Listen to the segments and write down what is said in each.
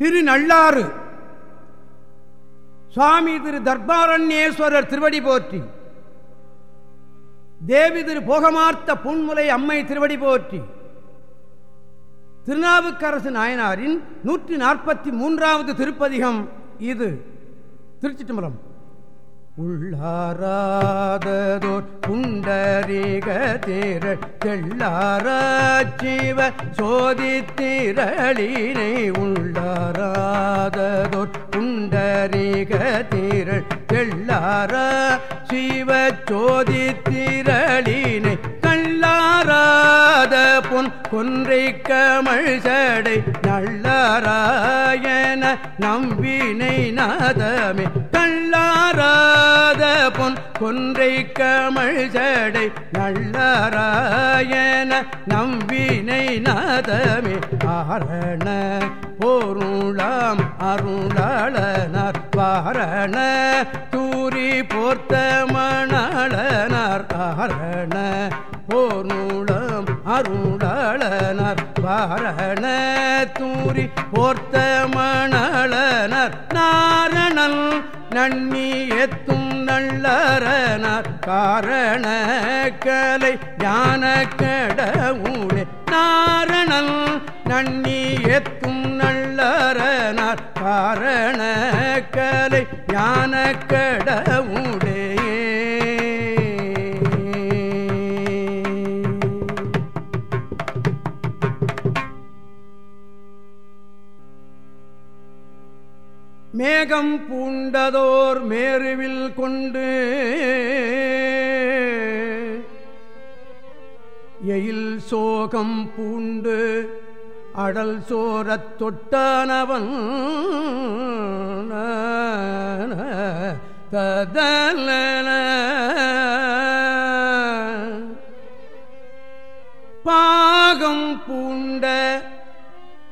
திரு நள்ளாறு சுவாமி திரு தர்பாரண்யேஸ்வரர் திருவடி போற்றி. தேவி திரு போகமார்த்த புன்முலை அம்மை திருவடி போற்றி. திருநாவுக்கரசு நாயனாரின் நூற்றி நாற்பத்தி மூன்றாவது திருப்பதிகம் இது. திருச்சிட்டுமலம் உள்ளாராததோர் குண்டரிக தீரள் தெள்ளாராச்சிவ சோதித்திரளினை உள்ளாராததோர் குண்டரிக தீரள் தெள்ளாரா சிவ சோதித்திரளி கொன்றை கமல் சடை நல்லாராயன நம்பினை நாதமே. கள்ளாராத பொன் கொன்றை கமல் சடை நல்லாராயன நம்பினை நாதமே. ஆரண பொருளாம் அருளாளனார் பாரண தூரி போர்த்த மணாளனார் ஆரண போர்நூலம் அருளனர் பாரண தூரி போர்த்த மணலனர் நாரணல் நன்னி எத்தும் நல்லறனார். காரண கலை ஞான கடவுளே நாரணல் நன்னி எத்தும் நல்லறனார். காரண கலை ஞான கடவுள் மேகம் பூண்டதோர் மேருவில் கொண்டு எயில் சோகம் பூண்டு அடல் சோரத் தொட்டானவன் ததல பாகம் பூண்ட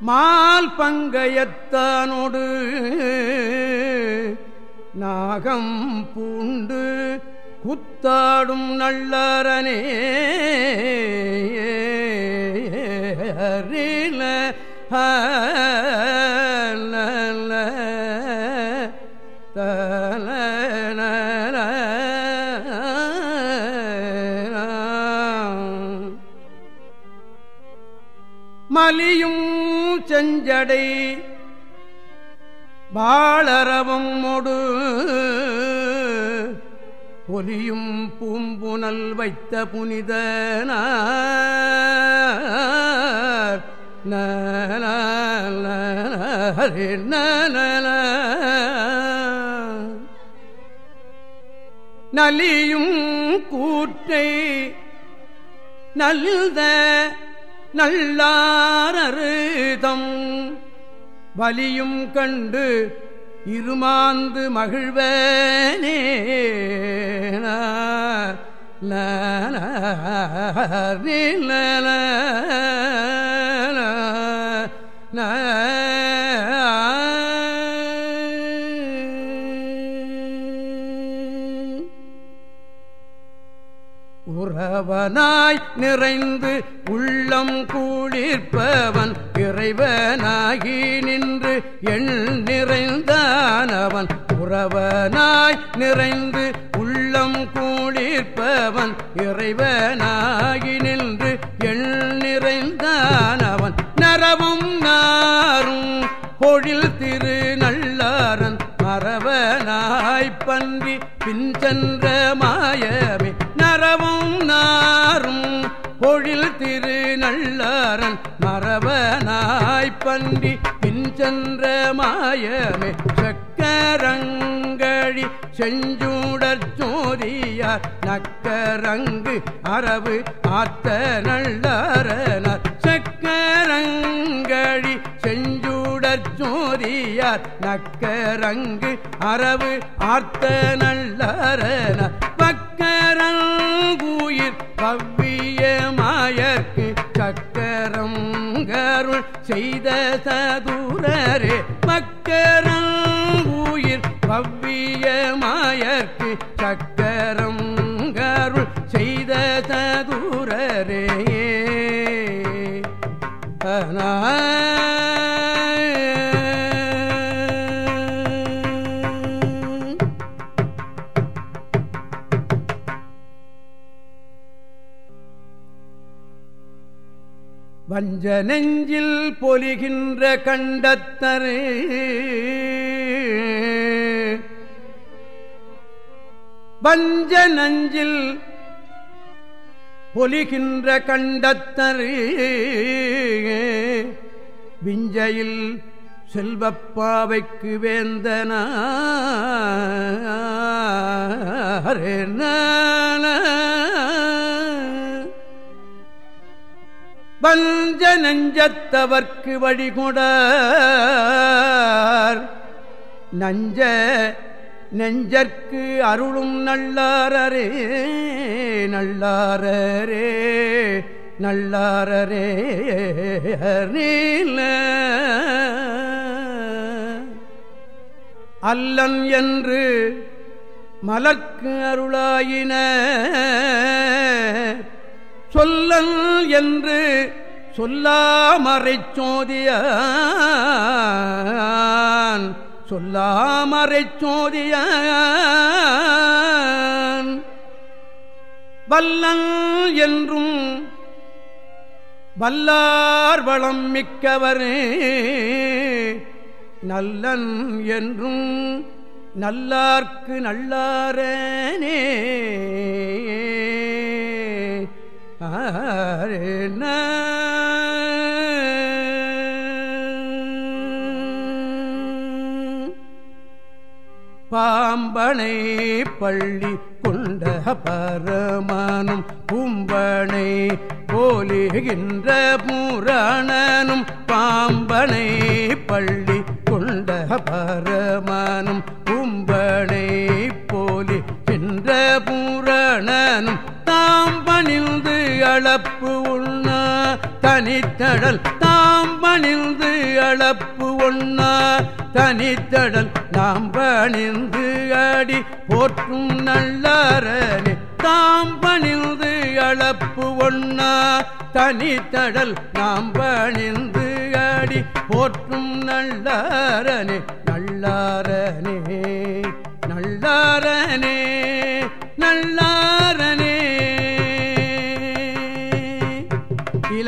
மால் பங்கையத்தானோடு நாகம் பூண்டு குத்தாடும் நல்லறனே. அறில மலியும் செஞ்சடை வாழறவும் மொடு ஒலியும் பூம்புனல் வைத்த புனிதன நலியும் கூற்றை நல்ல நல்லாரருதம் வலியும் கண்டு இருமாந்து மகிழ்வனே. உறவனாய் நிறைந்து உள்ளம் கூளிர்ப்பவன் இறைவனாகி நின்று எண் நிறைந்தானவன். உறவனாய் நிறைந்து உள்ளம் கூளிர்ப்பவன் இறைவனாகி நின்று எண் நிறைந்தானவன். நரவும் நாரும் பொழில் திரு நல்லாரன். மரவனாய் பன்றி பின் சென்ற நல்லாரன் மரவனாய் பன்றி மாயமே சக்கரங்கழி செஞ்சூடற் சோதியார் நக்கரங்கு அரவு ஆத்த நல்லாரனார் சக்கரங்கழி செஞ்சூடற் சோதியார் நக்கரங்கு அரவு ஆர்த்த நல்லறன பக்கரங்குயிர் பவ்விய மாயற்கு அருள் செய்த சதுரரே உயிர் பவ்விய மாயற்கு சக்க வஞ்ச நெஞ்சில் பொலிகின்ற கண்டத்தரே. வஞ்ச நஞ்சில் பொலிகின்ற கண்டத்தரு. விஞ்சையில் செல்வப்பாவைக்கு வேந்தன வஞ்ச நெஞ்சத்தவர்க்கு வழிகொட நஞ்ச நெஞ்சற்கு அருளும் நல்லாரரே நல்லாரரே நல்லாரரே நீல. அல்லன் என்று மலக்கு அருளாயின சொல்லல் என்று சொல்லாமறை சோதியான். சொல்லாமறை சோதியான். வல்லன் என்றும் வல்லார் வளம் மிக்கவரே. நல்லன் என்றும் நல்லார்க்கு நல்லாரனே. பாம்பனை பள்ளி கொண்ட பரமானும் கும்பனை போலிகின்ற புராணனும் பாம்பனை பள்ளி கொண்ட பரமானும் தனித்தடல் தாம் பணிந்து அளப்பு ஒன்னா தனித்தடல் நாம் பணிந்து அடி போற்றும் நல்லாரனே தாம் பணிந்து அளப்பு ஒன்னா தனித்தடல் நாம் பணிந்து அடி போற்றும் நல்லாரனே நல்லாரனே நல்லாரனே நல்லா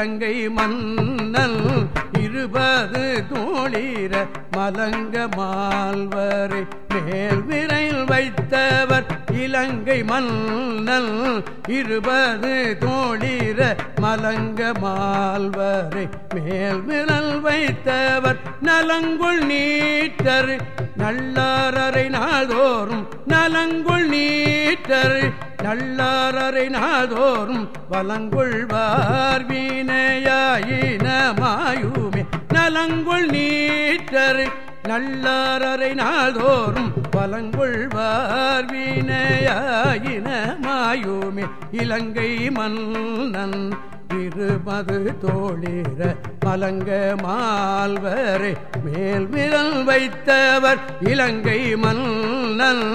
இலங்கை மன்னல் இருபது தோழிர மலங்க மால்வரை மேல் விரைல் வைத்தவர் இலங்கை மன்னல் இருபது தோழிர மலங்க மால்வரை மேல் விரல் வைத்தவர் நலங்குள் நீட்டர் நல்லாரரை நாள்தோறும் நலங்குள் நீட்டர் நல்லாரரை நாதோறும் வலங்கொள்வார் வீணையாயினமாயுமே. நலங்குள் நீட்டர் நல்லாரரை நாள்தோறும் பலங்கொள்வார் வீணையாயினமாயுமே. இலங்கை மன்னன் திருமது தோழிர மலங்க மால்வரை மேல் விரல் வைத்தவர் இலங்கை மன்னன்.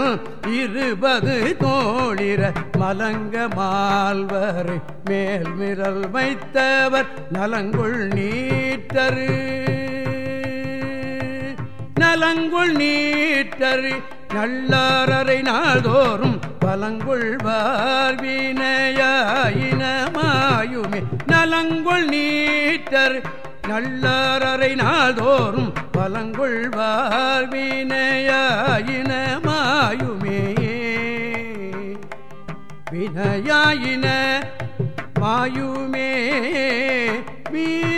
இருபது தோழிர மலங்க மால்வரை மேல் விரல் வைத்தவர் நலங்குள் நீட்டரு. நலங்குள் நீட்டரு நல்லாரரை நாள்தோறும் பலங்குள் வீணையாயின நலங்குள் நீட்டர் நல்லாரரை நாள்தோறும் பலங்கொள்வார் வீணையாயின வினையாயின மாயுமே. வீண